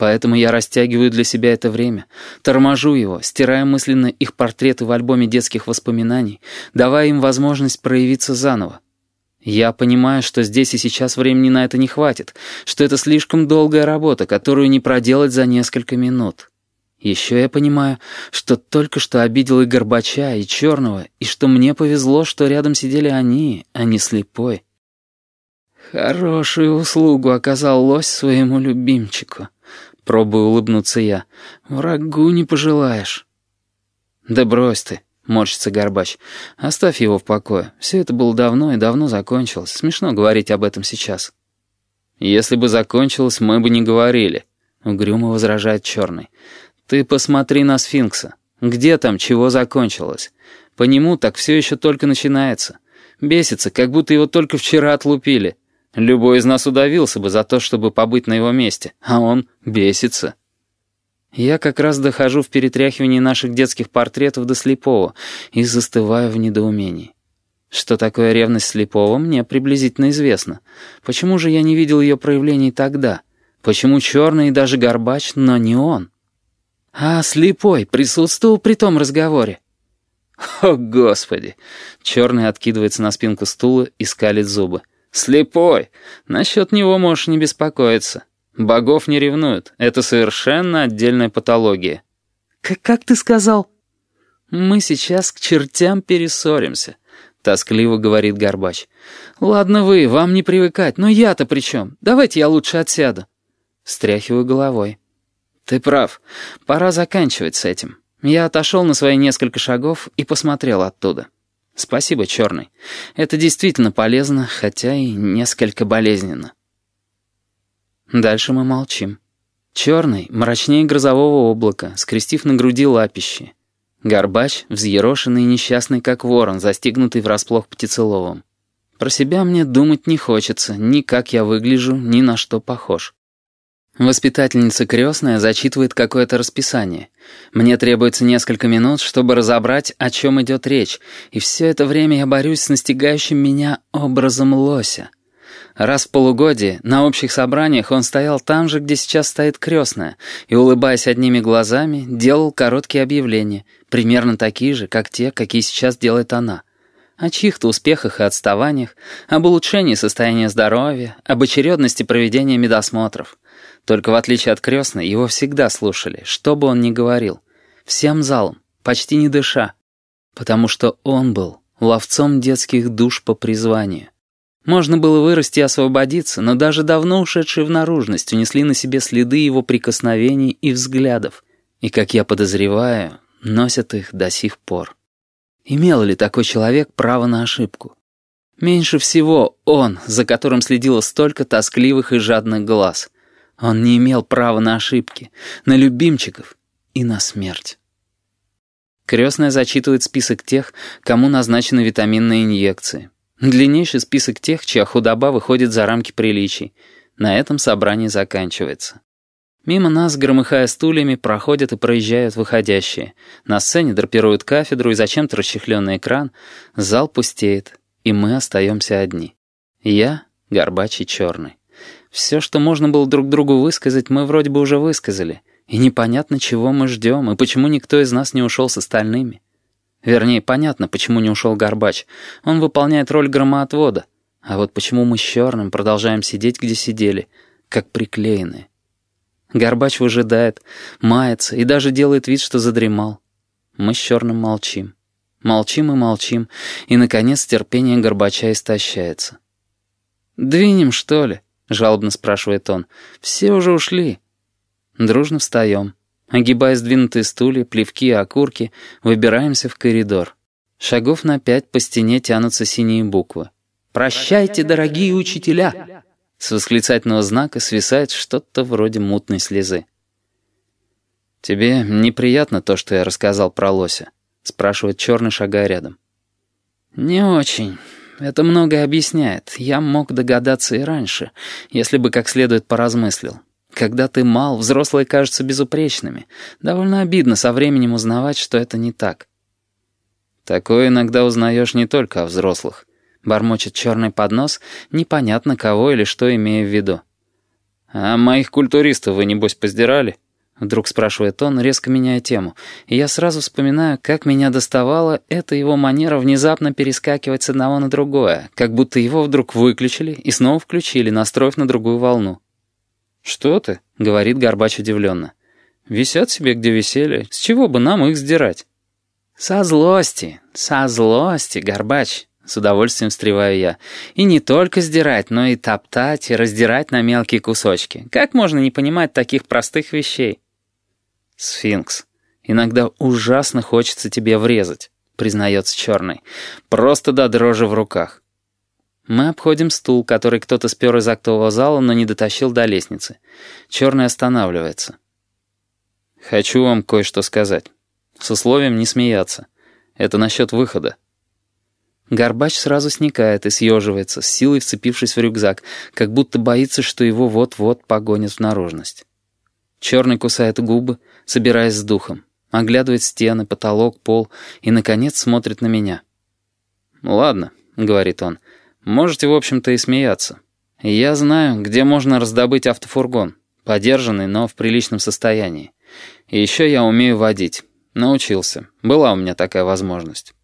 Поэтому я растягиваю для себя это время, торможу его, стирая мысленно их портреты в альбоме детских воспоминаний, давая им возможность проявиться заново. Я понимаю, что здесь и сейчас времени на это не хватит, что это слишком долгая работа, которую не проделать за несколько минут. Еще я понимаю, что только что обидел и Горбача, и Черного, и что мне повезло, что рядом сидели они, а не слепой. Хорошую услугу оказал лось своему любимчику. Пробую улыбнуться я. «Врагу не пожелаешь». «Да брось ты», — морщится Горбач. «Оставь его в покое. Все это было давно и давно закончилось. Смешно говорить об этом сейчас». «Если бы закончилось, мы бы не говорили», — угрюмо возражает Черный. «Ты посмотри на сфинкса. Где там, чего закончилось? По нему так все еще только начинается. Бесится, как будто его только вчера отлупили. Любой из нас удавился бы за то, чтобы побыть на его месте, а он бесится. Я как раз дохожу в перетряхивании наших детских портретов до слепого и застываю в недоумении. Что такое ревность слепого, мне приблизительно известно. Почему же я не видел ее проявлений тогда? Почему черный и даже горбач, но не он? А слепой присутствовал при том разговоре. О, Господи! Черный откидывается на спинку стула и скалит зубы. «Слепой. Насчет него можешь не беспокоиться. Богов не ревнуют. Это совершенно отдельная патология». Как, «Как ты сказал?» «Мы сейчас к чертям перессоримся», — тоскливо говорит Горбач. «Ладно вы, вам не привыкать, но я-то при чем? Давайте я лучше отсяду». Встряхиваю головой. «Ты прав. Пора заканчивать с этим». Я отошел на свои несколько шагов и посмотрел оттуда. Спасибо, Черный. Это действительно полезно, хотя и несколько болезненно. Дальше мы молчим. Черный, мрачнее грозового облака, скрестив на груди лапищи. Горбач, взъерошенный и несчастный, как ворон, застигнутый врасплох птицеловом. Про себя мне думать не хочется, ни как я выгляжу, ни на что похож. Воспитательница крестная зачитывает какое-то расписание. Мне требуется несколько минут, чтобы разобрать, о чем идет речь, и все это время я борюсь с настигающим меня образом лося. Раз в полугодие на общих собраниях он стоял там же, где сейчас стоит крестная, и, улыбаясь одними глазами, делал короткие объявления, примерно такие же, как те, какие сейчас делает она. О чьих-то успехах и отставаниях, об улучшении состояния здоровья, об очередности проведения медосмотров. Только в отличие от крестной, его всегда слушали, что бы он ни говорил. Всем залом, почти не дыша. Потому что он был ловцом детских душ по призванию. Можно было вырасти и освободиться, но даже давно ушедшие в наружность унесли на себе следы его прикосновений и взглядов. И, как я подозреваю, носят их до сих пор. Имел ли такой человек право на ошибку? Меньше всего он, за которым следило столько тоскливых и жадных глаз — он не имел права на ошибки, на любимчиков и на смерть. Крестная зачитывает список тех, кому назначены витаминные инъекции. Длиннейший список тех, чья худоба выходит за рамки приличий. На этом собрание заканчивается. Мимо нас, громыхая стульями, проходят и проезжают выходящие. На сцене драпируют кафедру и зачем-то расчехленный экран. Зал пустеет, и мы остаемся одни. Я, Горбач и Черный. Все, что можно было друг другу высказать, мы вроде бы уже высказали. И непонятно, чего мы ждем, и почему никто из нас не ушел с остальными. Вернее, понятно, почему не ушел Горбач. Он выполняет роль громоотвода. А вот почему мы с Черным продолжаем сидеть, где сидели, как приклеенные. Горбач выжидает, мается и даже делает вид, что задремал. Мы с Черным молчим. Молчим и молчим, и, наконец, терпение Горбача истощается. «Двинем, что ли?» — жалобно спрашивает он. «Все уже ушли». Дружно встаем. Огибая сдвинутые стулья, плевки и окурки, выбираемся в коридор. Шагов на пять по стене тянутся синие буквы. «Прощайте, дорогие учителя!» С восклицательного знака свисает что-то вроде мутной слезы. «Тебе неприятно то, что я рассказал про лося?» — спрашивает черный, шагая рядом. «Не очень. Это многое объясняет. Я мог догадаться и раньше, если бы как следует поразмыслил. Когда ты мал, взрослые кажутся безупречными. Довольно обидно со временем узнавать, что это не так. Такое иногда узнаешь не только о взрослых. Бормочет черный поднос, непонятно кого или что имея в виду. «А моих культуристов вы, небось, поздирали?» Вдруг спрашивает он, резко меняя тему. И я сразу вспоминаю, как меня доставала эта его манера внезапно перескакивать с одного на другое, как будто его вдруг выключили и снова включили, настроив на другую волну. «Что ты?» — говорит Горбач удивленно. «Висят себе, где висели. С чего бы нам их сдирать?» «Со злости, со злости, Горбач», — с удовольствием встреваю я. «И не только сдирать, но и топтать и раздирать на мелкие кусочки. Как можно не понимать таких простых вещей?» «Сфинкс, иногда ужасно хочется тебе врезать», — признается Черный. «Просто до дрожи в руках». Мы обходим стул, который кто-то спер из актового зала, но не дотащил до лестницы. Черный останавливается. «Хочу вам кое-что сказать. С условием не смеяться. Это насчет выхода». Горбач сразу сникает и съеживается, с силой вцепившись в рюкзак, как будто боится, что его вот-вот погонят в наружность. Черный кусает губы, собираясь с духом, оглядывает стены, потолок, пол и, наконец, смотрит на меня. «Ладно», — говорит он, — «можете, в общем-то, и смеяться. Я знаю, где можно раздобыть автофургон, подержанный, но в приличном состоянии. И еще я умею водить. Научился. Была у меня такая возможность.